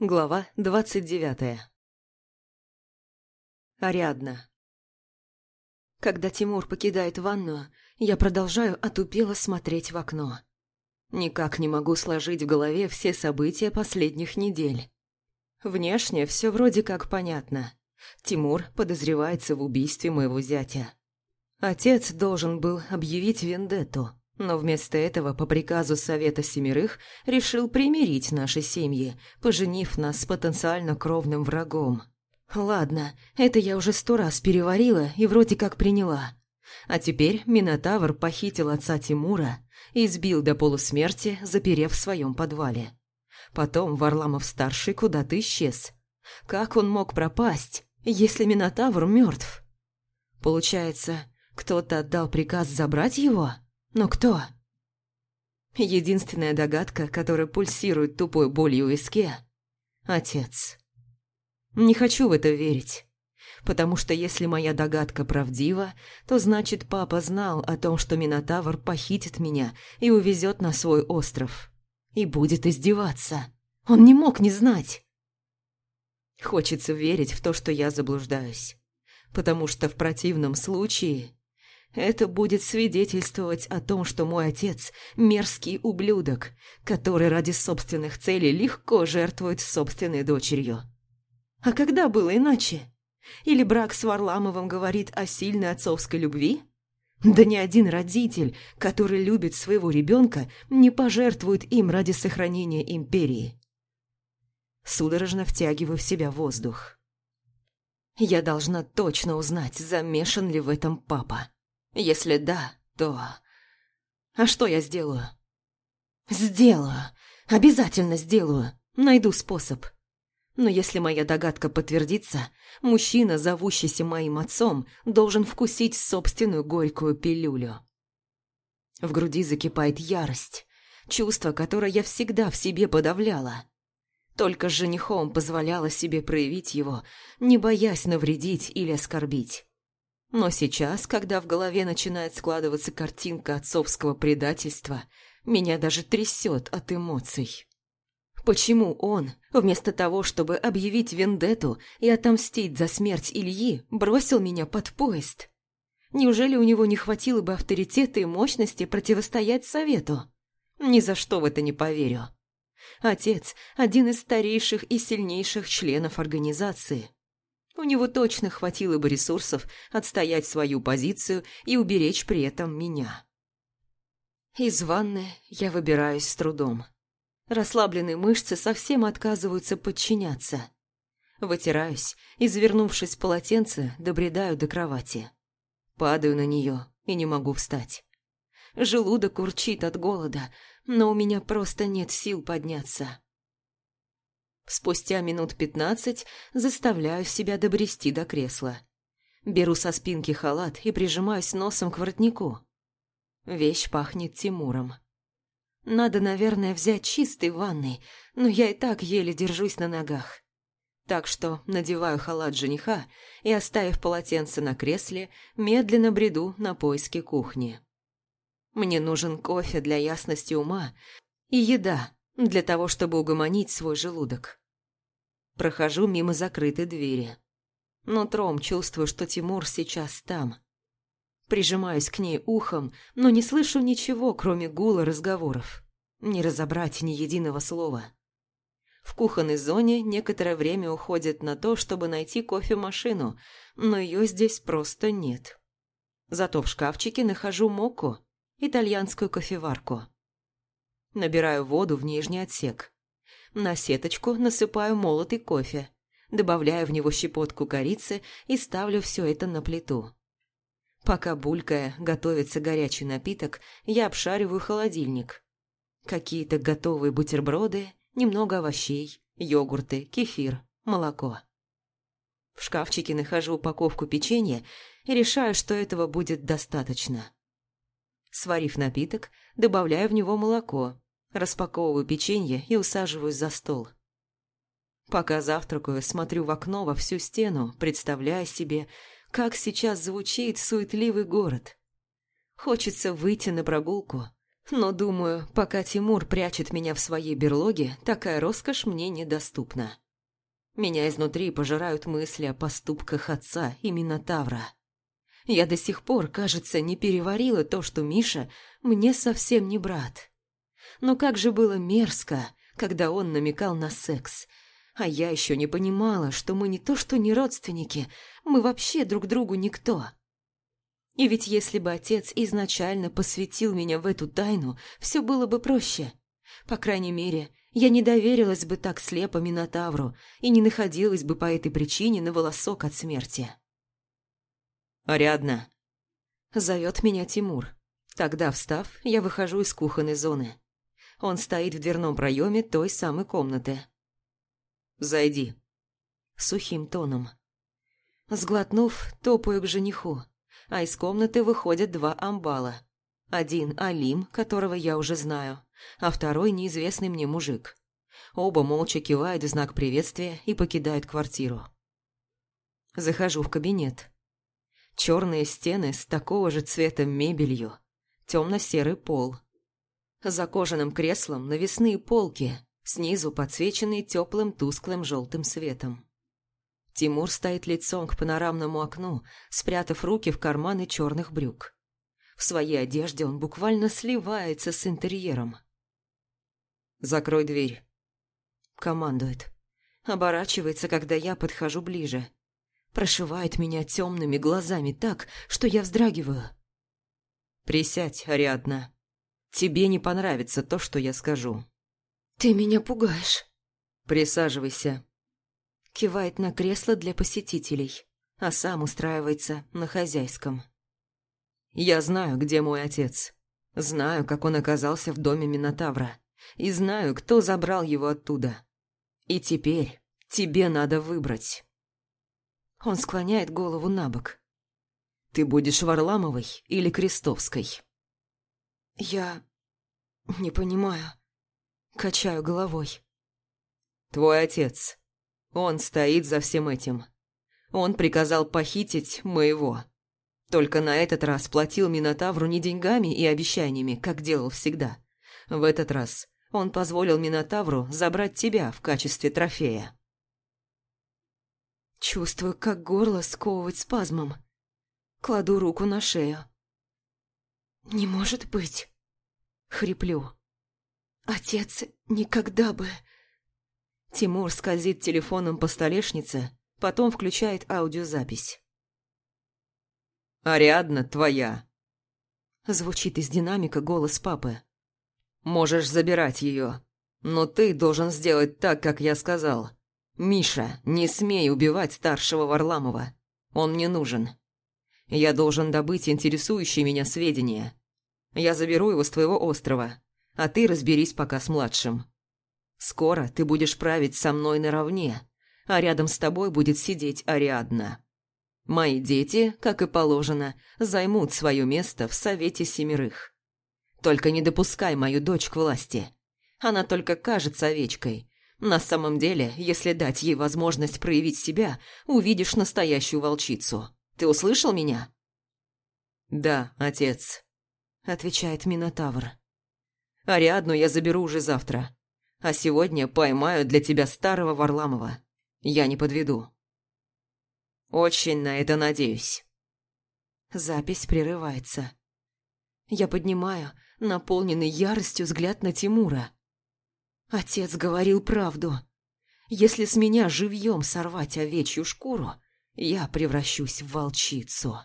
Глава двадцать девятая Ариадна Когда Тимур покидает ванную, я продолжаю отупело смотреть в окно. Никак не могу сложить в голове все события последних недель. Внешне все вроде как понятно. Тимур подозревается в убийстве моего зятя. Отец должен был объявить вендетту, но вместо этого, по приказу Совета Семерых, решил примирить наши семьи, поженив нас с потенциально кровным врагом. Ладно, это я уже сто раз переварила и вроде как приняла. А теперь Минотавр похитил отца Тимура и избил до полусмерти, заперев в своем подвале. Потом Варламов-старший куда-то исчез. Как он мог пропасть, если Минотавр мертв? Получается, кто-то отдал приказ забрать его? Но кто? Единственная догадка, которая пульсирует тупой болью в виске – отец. Не хочу в это верить. Потому что если моя догадка правдива, то значит папа знал о том, что Минотавр похитит меня и увезет на свой остров. И будет издеваться. Он не мог не знать. Хочется верить в то, что я заблуждаюсь. Потому что в противном случае это будет свидетельствовать о том, что мой отец – мерзкий ублюдок, который ради собственных целей легко жертвует собственной дочерью. А когда было иначе? Или брак с Варламовым говорит о сильной отцовской любви? Да ни один родитель, который любит своего ребенка, не пожертвует им ради сохранения империи. Судорожно втягиваю в себя воздух. Я должна точно узнать, замешан ли в этом папа. Если да, то... А что я сделаю? Сделаю. Обязательно сделаю. Найду способ. Но если моя догадка подтвердится, мужчина, зовущийся моим отцом, должен вкусить собственную горькую пилюлю. В груди закипает ярость, чувство, которое я всегда в себе подавляла. Только с женихом позволяла себе проявить его, не боясь навредить или оскорбить. Но сейчас, когда в голове начинает складываться картинка отцовского предательства, меня даже трясет от эмоций. Почему он, вместо того, чтобы объявить вендетту и отомстить за смерть Ильи, бросил меня под поезд? Неужели у него не хватило бы авторитета и мощности противостоять совету? Ни за что в это не поверю. Отец – один из старейших и сильнейших членов организации. У него точно хватило бы ресурсов отстоять свою позицию и уберечь при этом меня. Из ванны я выбираюсь с трудом. Расслабленные мышцы совсем отказываются подчиняться. Вытираюсь и, завернувшись в полотенце, добредаю до кровати. Падаю на нее и не могу встать. Желудок урчит от голода, но у меня просто нет сил подняться. Спустя минут пятнадцать заставляю себя добрести до кресла. Беру со спинки халат и прижимаюсь носом к воротнику. Вещь пахнет Тимуром. Надо, наверное, взять чистый ванной, но я и так еле держусь на ногах. Так что надеваю халат жениха и, оставив полотенце на кресле, медленно бреду на поиски кухни. Мне нужен кофе для ясности ума и еда для того, чтобы угомонить свой желудок. Прохожу мимо закрытой двери. Нутром чувствую, что Тимур сейчас там. Прижимаюсь к ней ухом, но не слышу ничего, кроме гула разговоров. Не разобрать ни единого слова. В кухонной зоне некоторое время уходит на то, чтобы найти кофемашину, но ее здесь просто нет. Зато в шкафчике нахожу моку, итальянскую кофеварку. Набираю воду в нижний отсек. На сеточку насыпаю молотый кофе, добавляю в него щепотку корицы и ставлю все это на плиту. Пока булькая готовится горячий напиток, я обшариваю холодильник. Какие-то готовые бутерброды, немного овощей, йогурты, кефир, молоко. В шкафчике нахожу упаковку печенья и решаю, что этого будет достаточно. Сварив напиток, добавляю в него молоко, Распаковываю печенье и усаживаюсь за стол. Пока завтракаю, смотрю в окно во всю стену, представляя себе, как сейчас звучит суетливый город. Хочется выйти на прогулку, Но, думаю, пока Тимур прячет меня в своей берлоге, такая роскошь мне недоступна. Меня изнутри пожирают мысли о поступках отца и Минотавра. Я до сих пор, кажется, не переварила то, что Миша мне совсем не брат. Но как же было мерзко, когда он намекал на секс. А я еще не понимала, что мы не то что не родственники, мы вообще друг другу никто. И ведь если бы отец изначально посвятил меня в эту тайну, все было бы проще. По крайней мере, я не доверилась бы так слепо Минотавру и не находилась бы по этой причине на волосок от смерти. «Ариадна!» Зовет меня Тимур. Тогда, встав, я выхожу из кухонной зоны. Он стоит в дверном проеме той самой комнаты. «Зайди». Сухим тоном. Сглотнув, топаю к жениху а из комнаты выходят два амбала. Один Алим, которого я уже знаю, а второй неизвестный мне мужик. Оба молча кивают в знак приветствия и покидают квартиру. Захожу в кабинет. Черные стены с такого же цвета мебелью, темно-серый пол. За кожаным креслом навесные полки, снизу подсвеченные теплым тусклым желтым светом. Тимур стоит лицом к панорамному окну, спрятав руки в карманы черных брюк. В своей одежде он буквально сливается с интерьером. «Закрой дверь», — командует. Оборачивается, когда я подхожу ближе. Прошивает меня темными глазами так, что я вздрагиваю. «Присядь, Ариадна. Тебе не понравится то, что я скажу». «Ты меня пугаешь». «Присаживайся», кивает на кресло для посетителей, а сам устраивается на хозяйском. «Я знаю, где мой отец. Знаю, как он оказался в доме Минотавра. И знаю, кто забрал его оттуда. И теперь тебе надо выбрать». Он склоняет голову на бок. «Ты будешь Варламовой или Крестовской?» «Я... не понимаю». Качаю головой. «Твой отец он стоит за всем этим. Он приказал похитить моего. Только на этот раз платил Минотавру не деньгами и обещаниями, как делал всегда. В этот раз он позволил Минотавру забрать тебя в качестве трофея. Чувствую, как горло сковывает спазмом. Кладу руку на шею. «Не может быть!» Хриплю. «Отец никогда бы...» Тимур скользит телефоном по столешнице, потом включает аудиозапись. «Ариадна твоя!» Звучит из динамика голос папы. «Можешь забирать ее, но ты должен сделать так, как я сказал. Миша, не смей убивать старшего Варламова. Он мне нужен. Я должен добыть интересующие меня сведения. Я заберу его с твоего острова, а ты разберись пока с младшим. Скоро ты будешь править со мной наравне, а рядом с тобой будет сидеть Ариадна. Мои дети, как и положено, займут свое место в Совете Семерых. Только не допускай мою дочь к власти. Она только кажется овечкой. На самом деле, если дать ей возможность проявить себя, увидишь настоящую волчицу. Ты услышал меня?» «Да, отец», — отвечает Минотавр. «Ариадну я заберу уже завтра а сегодня поймаю для тебя старого Варламова. Я не подведу. Очень на это надеюсь. Запись прерывается. Я поднимаю наполненный яростью взгляд на Тимура. Отец говорил правду. Если с меня живьем сорвать овечью шкуру, я превращусь в волчицу.